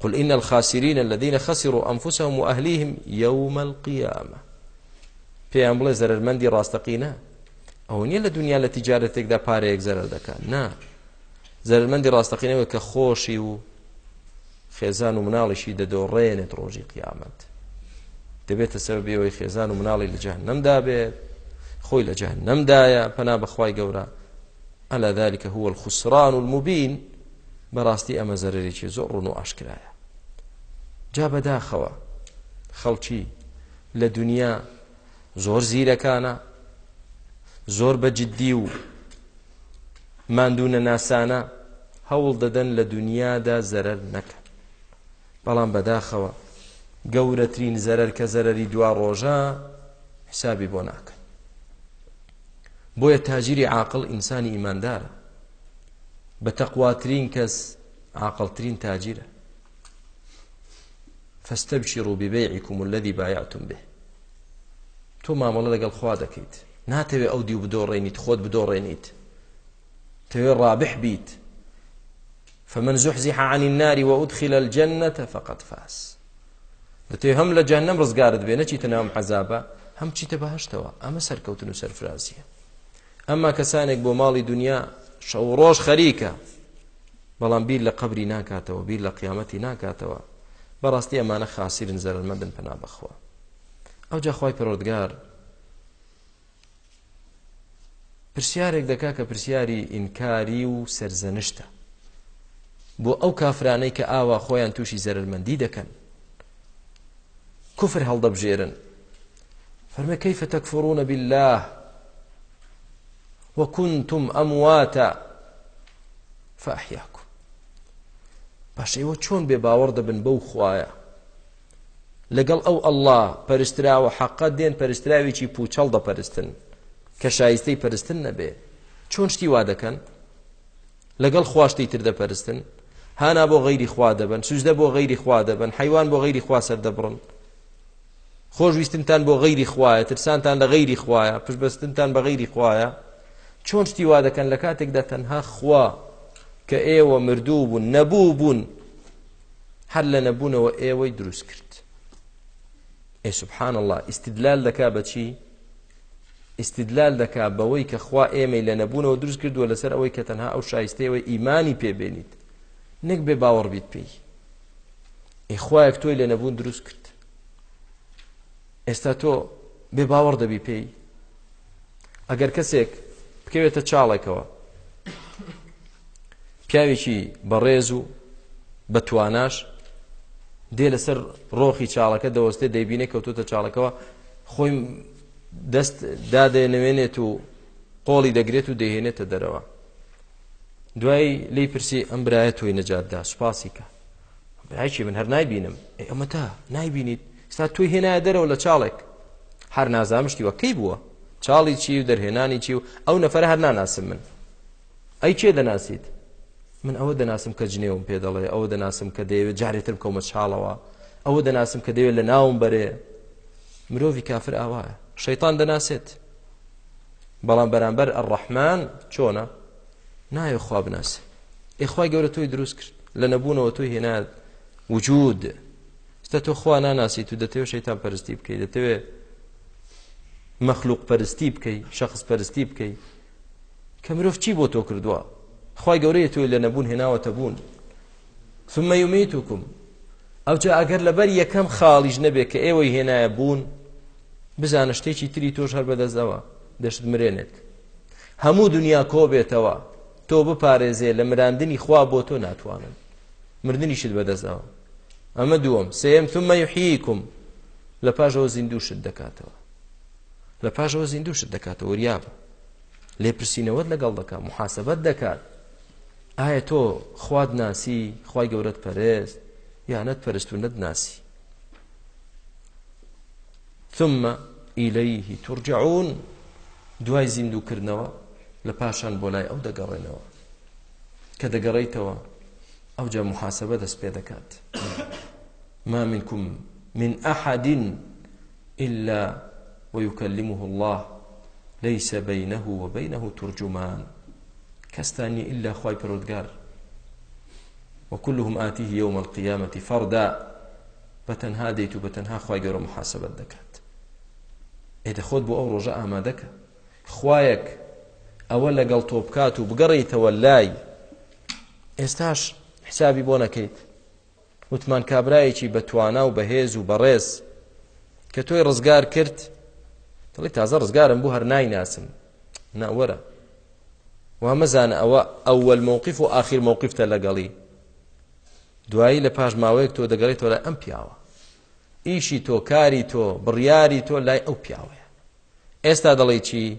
قل إن الخاسرين الذين خسروا أنفسهم وأهليهم يوم القيامة پێیان بڵێ زەرمەندی ڕاستەقینە ئەو نییە لە دنیا لە تیجارەتێکدا پارەیەک زەرەر دەکات نا زەرمەندی ڕاستەقینەوە کە خۆشی و خێزان و مناڵیشی دەدۆڕێنێت ڕۆژی قیامەت دەبێتە سەبەبی ئەوەی خێزان و مناڵی لە جەهن نەمدا بێت خۆی لە جەهن نەمدایە پەنا بەخوای گەورە ئەلا ذلكکە هو الخسران و المبین بەڕاستی ئەمە زەرێکی زۆر ڕون و ئاشکرایە جا بەداخەوە خەڵکی لە دنیا زۆر زیرەکانە زۆر بەجددی و مادونە ناسانە هەوڵ دەدەن لە دنیادا زەرەر نەکەن بەڵام بەداخەوە گەورەترین زەرەر کە زەرەری دوا ڕۆژە حسابی بۆ ناکەن بۆیە تاجری عاقل ئینسانی ئیماندارە بە تەقواترین کەس عاقلترین تاجیرە فاستبشروا ببيعكم الذي بايعتم به تۆ مامەڵە لەگەڵ خوا دەکەیت ناتەوێ ئەو دی و بدۆڕێنیت خۆت بدۆڕێنیت تەوێ ڕابح بیت فمن زحزح عن النار وأدخل الجنة فقد فاز دەتێ هەم لە جاننم ڕزگارت بێ نەچیتە ناوم حەزابە هەم چیتە بەهشتەوە ئەمە سەرکەوتن و سەرفرازیە ئەمما کەسانێک بۆ ماڵی دنیا شەو ڕۆژ خەریکە بەڵام بیر لە قبری ناکاتەوە بیر لە قیامەتی ناکاتەوە بەڕاستی ئەمانە خاسیرن زەرمەدن پنا بەخوا ئەو جاخوای پرۆدگار پرسیارێک دەکا کە پرسیاری ئینکاری و سرزەنشتە بۆ ئەو کافرانەی کە ئاوا خۆیان تووشی زەرمەندی دەکەن كفر هل دبجيرن فرمي كيف تكفرون بالله وكنتم أمواتا فأحياكم باش ايوه چون بباور دبن بو خوايا لەگەڵ ئەو ئەله پەرستراوە حەقە دێن پەرستراویی پوچەڵ دەپەرستن کە شایستەی پەرستن نەبێ چۆن شتی وا دەکەن لەگەڵ خواشتی تر دەپەرستن هانا بۆ غەیری خوا دەبن سوزدە بۆ غەیری خوا دەبن حیوان بۆ غەیری خوا سەر دەبڕن خۆشویستنتان بۆ غەیری خوایە ترسانتان لە غەیری خوایە پشبستنتان بە غەیری خوایە چۆن شتی وا دەکەن لە کاتێکدا تەنها خوا کە ئێوە مردوو بوون نەبوو بوون هەر لە نەبوونەوە ئێوەی دروست کرد ئێ سبحان الله استدلال دەکا بەچی استدلال دەکا بەوەی کە خوا ئێمەی لە نەبوونەوە دروست کردووە لەسەر ئەوەی کە تەنها ئەو شایستەوەی ئیمانی پێبێنیت نەک بێ باوەڕ بیت پێی ئێخوایەک تۆی لە نەبوون دروست کرد ئێستا تۆ بێ باوەڕ دەبی پێی ئەگەر کەسێک بکەوێتە چاڵێکەوە پیاوێکی بەڕێز و بەتواناش دێ لەسەر ڕۆخی چاڵەکە دەوەستێ دەیبینێ کەوتوتە چاڵەکەەوە خۆی دەست دادێنەوێنێت و قۆڵی دەگرێت و دەهێنێتە دەرەوە دوایی لی پرسی ئەم برایە تۆی نەجاتدا سوپاسیکە برایکی من هەر نایبینم ئەمە تا نایبینیت ئستا توی هێنایە دەرەوە لە چاڵێک هەر نازامشتی وەکەی بووە چاڵی چی و دەرهێنانی چی و ئەو نەفەر هەر ناناسم من ئەی کێ دەناسیت من ئەوە دەناسم کە جنێوم پێ دەڵێ ئەوە دەناسم کە دەیەوێت جارێتتر بکەمە چاڵەوە ئەوە دەناسم کە دەیەوێت لە ناوم بەرێ مرۆڤی کافر ئاوایە شەیتان دەناسێت بەڵام بەرامبەر ئەڕەحمان چۆنە نایە خوا بناسێ ئێخوای گەورە تۆی دروست کرد لە نەبوونەوە تۆی هێنات وجود فتە تۆ خوا ناناسی تو دەتەوێت شەیتان پەرستی بکەیت دەتەوێت مەخلوق پەرستی بکەی شخص پەرستی بکەی کە مرۆڤ چی بۆ تۆ کردووە خی گەورەیە تۆی لە نەبوون هێناوەتە بوون ثمە یومیتوکم ئەوجا ئەگەر لەبەر یەکەم خاڵیش نەبێت کە ئێوەی هێنایە بوون بزانە شتێکی تری تۆش هەر بەدەستەوە دەشت مرێنێت هەموو دنیا کۆ بێتەوە تۆ بپارێزێ لە مراندنی خوا بۆ تۆ ناتوانن مردنیشت بەدەستەوە ئەمە دووەم سێم ثمە یحییکم لە پاشەوە زیندوشت دەکاتەوە لە پاشەوە زیندوشت دەکاتەوە وریابە لێپرسینەوەت لەگەڵ دەکات محاسبەت دەکات ئایا تۆ خواد ناسی خی گەورەت پەرست یانەت پەرستونەت ناسی ثمە ئیلەیهی تورجعون دوای زیندوکردنەوە لە پاشان بۆ لای ئەو دەگەڕێنەوە کە دەگەڕیتەوە ئەوجا محاسبە دەست پێ دەکات ما منكم من أحد إلا ويكلمه الله ليس بينه وبينه ترجمان كستاني إلا خواي برودقار وكلهم آتيه يوم القيامة فردا بەتەنها دەیت و بەتەنها خی گەۆ محاسبت دەکات ئێدە خۆت بۆ ئەو ڕۆژە ئامادەکە خوایەک ئەوە لەگەڵ تۆ بکات و بگەڕیتەوە لای ئێستاش حسابی بۆ نەکەیت وتمان کابرایەکی بەتوانا و بەهێز و بەڕێز کە تۆی ڕزگار کرد دڵی تازە ڕزگارم بوو هەر نایناسم ناوەرە وامەزانە ئەوە ئەوەل مووقف و آخر مووقفتە لەگەڵی دوایی لە پاش ماوەیەک تۆ دەگەڵی تۆ لای ئەم پیاوە ئیشی تۆ کاری تۆ بڕیاری تۆ لای ئەو پیاوەیە ئێستا دەڵی چی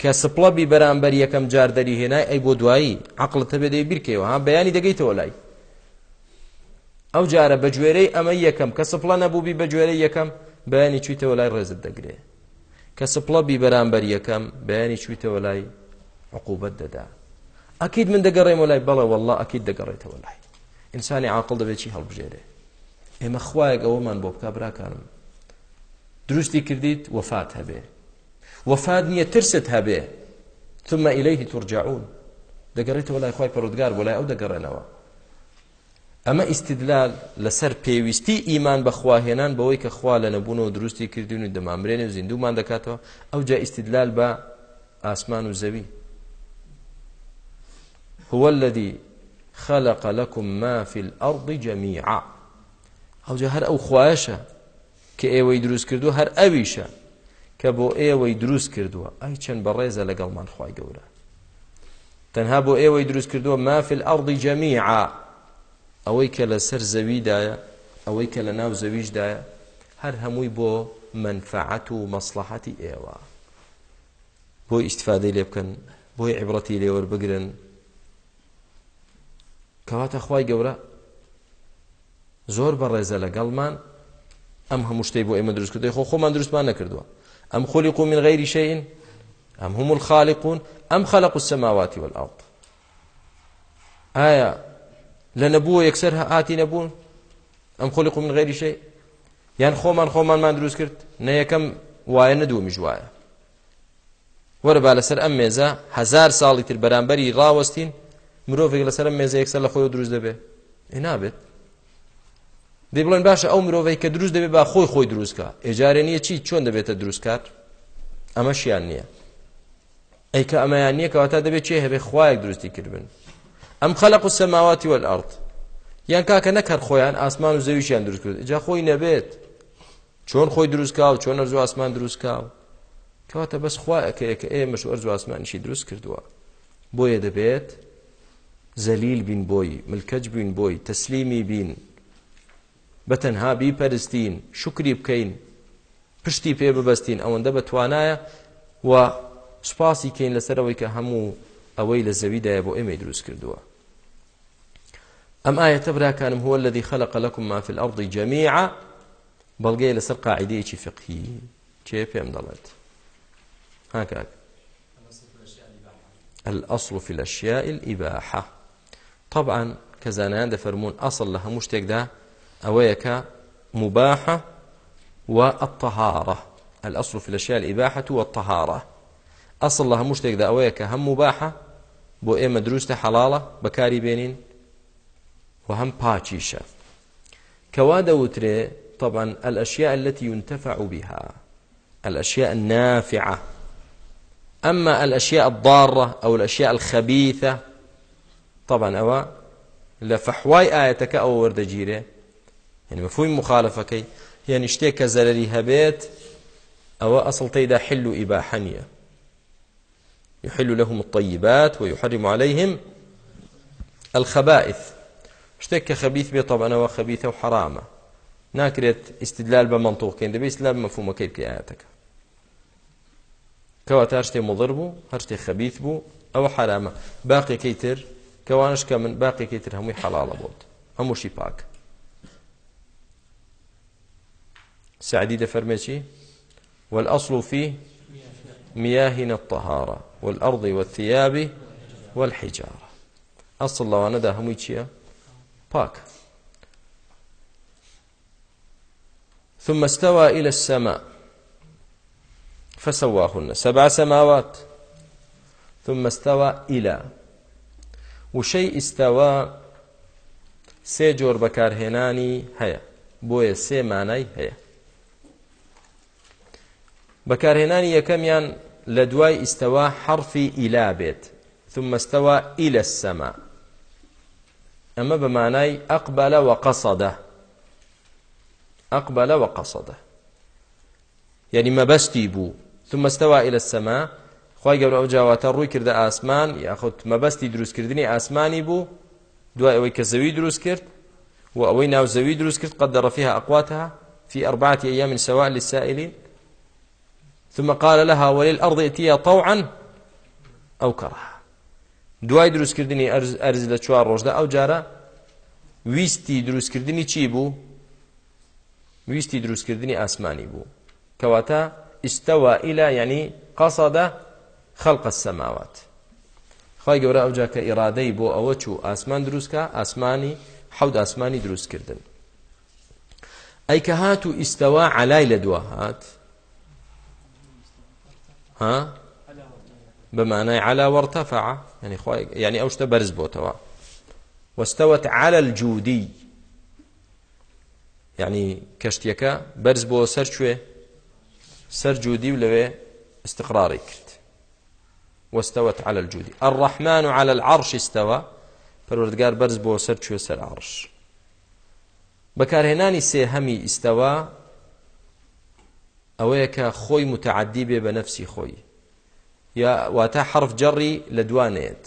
کە سپڵەبی بەرامبەر یەکەم جاردەری هێنای ئەی بۆ دوایی عقلت هەبێ دەی بیرکەوە ها بەیانی دەگەیتەوە لای ئەو جارە بە گوێرەی ئەمە یەکەم کە سپڵە نەبووبی بە گوێرە یەکەم بەیانی چیتەوە لای ڕێزت دەگرێ کە سپڵە بی بەرامبەر یەکەم بەیانی چیتەوە لای عقوبەت دەدا ئەکید من دەگەڕێمە لای بەڵێ والله ئەکید دەگەڕێتەوە لای ئینسانی عاقل دەبێت چی هەڵبژێرێ ئێمە خوایەک ئەوەمان بۆ بکە براکانم دروستی کردیت وفات هەبێ وفات نییە ترست هەبێ ثمە ئیلەیهی تورجعون دەگەڕێتەوە لای خی پەرودگار بۆ لای ئەو دەگەڕێنەوە ئەمە ئیسیدلال لەسەر پێویستی ئیمان بەخواهێنان بەوەی کە خوا لە نەبوونەوە دروستی کردوون و دەمامرێنێ و زیندومان دەکاتەوە ئەو جا ئیسیدلال بە ئاسمان و زەوی هو الذي خلق لكم ما في الأرض جميعا ئەو جا هەر ئەو خوایشە کە ئێوەی دروست کردو هەر ئەویشە کە بۆ ئێوەی دروست کردووە ئەی چەند بەڕێزە لەگەڵمان خوای گەورە تەنها بۆ ئێوەی دروست کردووە مافل ئەڵدی جەمیعە ئەوەی کە لە سەر زەویدایە ئەوەی کە لە ناو زەویشدایە هەر هەمووی بۆ منفعەت و مەسلحەتی ئێوە بۆی ئیسفادەی لێ بکەن بۆی عیبڕەتی لێوەربگرن کەواتە خی گەورە زۆر بەڕێزە لەگەڵمان ئەم هەموو شتەی بۆ ئێمە دروستکردی خۆ خۆمان دروستمان نەکردووە ئەم خۆلیق من غیری شەین ئەم هەموو خاالقون ئەم خەلق و سەماواتی وەلاوت ئایا لە نەبووە یەکسەر هاتی نەبوون ئەم خۆلیق من غێری شەی یان خۆمان خۆمانمان دروست کرد نە یەکەم وایە نەدومیش وایە وەرە با لەسەر ئەم مێزە هزار ساڵی تر بەرامبەری ڕاوەستین مرۆڤێک لەسەر ئەم مێزە یەکسەر لە خۆی دروست دەبێ نابێت دەی بڵێن باشە ئەو مرۆڤی کە دروست دەبێت با خۆی خۆی دروستکە ئێجارێ نییە چی چۆن دەبێتە دروستکار ئەمە شیان نییە ئەیکە ئەمەیان نییە کەواتە دەبێت چێ هەبێ خوایەک دروستی کردبن ئەم خەلق و سەماواتی والارض یان کاکە نەکەر خۆیان ئاسمان و زەویشیان دروست کرد جا خۆی نەبێت چۆن خۆی دروست کاو چۆن ئەرزو ئاسمان دروست کاو کەواتە بەس خوایەکەیە کە ئێمەش ئەرزو ئاسمانشی دروست کردووە بۆیە دەبێت زەلیل بین بۆی ملکەج بین بۆی تەسلیمی بین بە تەنها بیپەرستین شکری بکەین پشتی پێ ببەستین ئەوەندە بە توانایە و سوپاسی کەین لەسەرەوەی کە هەموو ئەوەی لە زەویدایە بۆ ئێمەی دروست کردووە ئەم ئاەتە براکانم هو الذي خلق لكم ما في الأرض جميعا بەڵگەی لەسەر قاعدەیەکی فقهی چێ پێم دەڵێت هاکات الأصل في الأشياء الإباحة طبعا كزانان دفرمون أصل لها مشتك ده أويك مباحة والطهارة الأصل في الأشياء الإباحة والطهارة أصل لها مشتك ده أويك هم مباحة بو إما دروست حلالة بكاري بينين و هەم پاچیشە کەوا دەوترێ طبعا الأشياء التي ينتفع بها الأشياء النافعة أما الأشياء الضارة أو الأشياء الخبيثة طبعا أو لفحواي آيتك أو وردجيرة يعني مفهوم مخالفك يعني شتيك زلري هبيت أو أصل تيدا حل إباحنية يحل لهم الطيبات ويحرم عليهم الخبائث شتێک کە خەبیت بێت تەبەنەوە خەبیتە و حرامە ناکرێت ئیسیدلال بە منتوقین دەبێت ئسلام مەفومەکەی پیاەتەکە کەواتە شتێ مضر بوو هەر شتێک خەبیت بوو ئەوە حرامە باقیەکەی تر کەوانش کە من باقیەکەی تر هەمووی حەڵاڵە بۆت هەمووشی پاک سعدی دەفەرمێکی والأصل فيه مياهنا الطهارة والأرض والثياب والحجارة أصل لەوانەدا هەمووی چییە؟ باك ثم استوى إلى السماء فسواهن سبع سماوات ثم استوى إلى وشيء استوى سێ جۆر بەکارهێنانی هەیە بۆیە سێ مانای هەیە بەکارهێنانی یەکەمیان لە دوای ئیستەوا حرفی ئیلا بێت ثم استەوا ئیلە السەما ئەمە بە مانای ئەقبەلە و قەسەدە ئەقبەلە و قەسەدە یعنی مەبەستی بوو ثم استوى إلى السماء خوای گەورە ئەو جاواتە ڕووی کردە ئاسمان یاخود مەبەستی دروستکردنی ئاسمانی بوو دوای ئەوەی کە زەوی دروست کرد و ئەوەی ناو زەوی دروست کرد قدر فيها أقواتها في أربعة أيام سواء للسائلين ثم قال لها وللأرض ائتيا طوعا أو كرها دوای دروستکردنی ئەرز لە چوار ڕۆژدا ئەو جارە ویستی دروستکردنی چی بوو ویستی دروستکردنی ئاسمانی بوو کەواتە ئیستەوە ئیلا ینی قەسەدا خەڵقە سەماوات خی گەورە ئەوجا کە ئیرادەی بۆ ئەوە چوو ئاسمان دروستکە ئاسمانی حەود ئاسمانی دروستکردن ئەی کە هات و ئیستەوە علای لە دووە هات ها بمانای علا وەرتەفعە يعني خوای يعني ئەو شتە بەرز بۆتەوە وەستەوەت على الجودی يعني کەشتیەکە بەرز بۆ سەر کوێ سەر جودی و لەوێ استقراری کرد وەستەوەت على الجودی الرحمن على العرش استوى پەروەردگار بەرز بۆ سەر کوێ سەر عرش بەکارهێنانی سێهەمی ئیستەوە ئەوەیە کە خۆی متعدی بێ بە نەفسی خۆی یا واتە حرف جەڕی لە دوانێت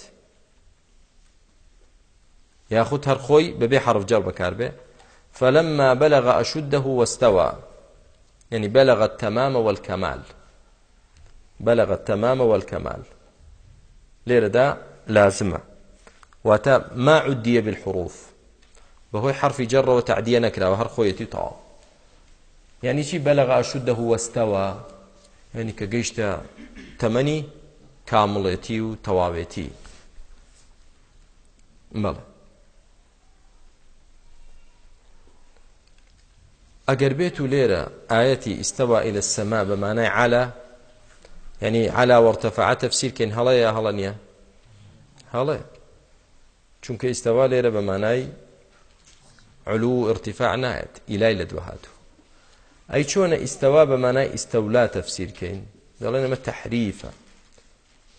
یاخود هەرخۆی بەبێ حرف جەڕ بەکار بێ فلما بلغ أشده واستوى يعني بلغ التمام والكمال بلغ التمام والكمال ليردا لازمة واتا ما عدي بالحروف وهو حرف جر وتعدية نكرة وهر خويتي طعام يعني شي بلغ أشده واستوى يعني كجيشت تمني کامڵێتی و تەواوێتی مەڵە ئەگەر بێت و لێرە ئاەتی ئیستەوا ئیلە سەما بەمانای عالا ینی علا وەرتەفعە تەفسیرکەین هەڵەیە هەڵە نییە هەڵێ چونکە ئیستەوا لێرە بەمانای علو و ارتفاع نایەت ئیلای لە دووە هاتوو ئەی چۆنە ئیستەوا بەمانای ئیستەولا تەفسیرکەین دەڵێن ئەمە تەحریفە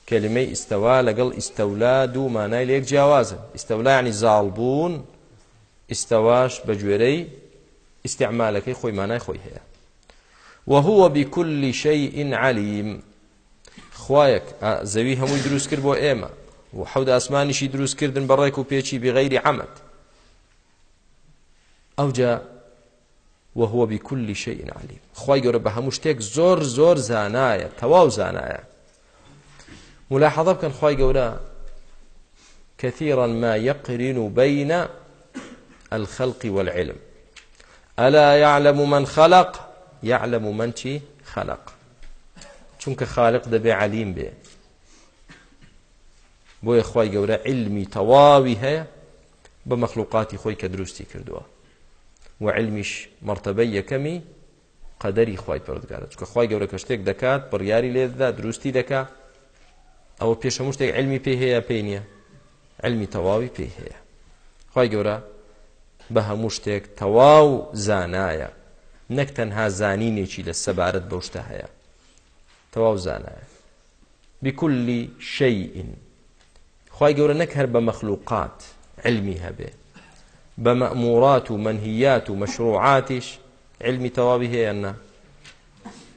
کلمەی ئیستەوا لەگەڵ ئیستەولا دوو مانای لەیەک جیاوازن ئیستەولا ینی زاڵبوون ئیستەواش بە گوێرەی ئیسیعمالەکەی خۆی مانای خۆی هەیە وهوە بیکلی شەیئین علیم خوایەک زەوی هەمووی دروست کرد بۆ ئێمە و حەود ئاسمانیشی دروستکردن بەڕێک و پێچی بغەیری عەمد ئەوجا وهوە بیکلی شەیئین علیم خوای گەورە بە هەموو شتێک زۆر زۆر زانایە تەواو زانایە ملاحظه بکەن خی گەورە كثيرا ما يقرن بين الخلق والعلم ألا يعلم من خلق يعلم من شي خلق چونکە خالق دەبێ علیم بێ بۆیە خی گەورە علمی تەواوی هەیە بە مەخلوقاتی خۆی کە دروستی کردووە و علمیش مرتبەی یەکەمی قەدەری خی پردگارە چکە خی گەورە کە شتێک دەکات بڕیاری لێدا دروستی دەکات ئەوە پێشەمو شتێک علمی پێ هەیە پێی نییە علمی تەواوی پێی هەیە خی گەورە بە هەموو شتێک تەواو زانایە نەک تەنها زانینێکی لە سەبارەت بەو شتە هەیە تەواو زانایە بکلی شەیئین خی گەورە نەک هەر بە مەخلووقات علمی هەبێ بە مەمورات و منهیات و مەشروعاتیش علمی تەواوی هەیەە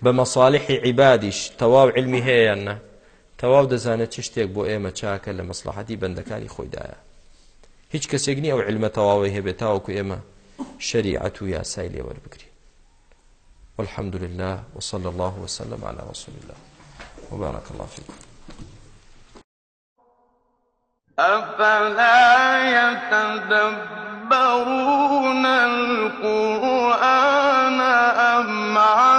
بە مەصالحی عیبادیش تەواو علمی هەیەە تەواو دەزانێت چ شتێک بۆ ئێمە چاکە لە مەسلحەتی بەندەکانی خۆیدایە هیچ کەسێک نییە ئەو علمە تەواوی هەبێت تاوەکو ئێمە شریعەت و یاسای لێوە بکرین والحمد لله وصلى الله وسلم على رسول الله وبارك الله فيكم أفلا يتدبرون القرآن أم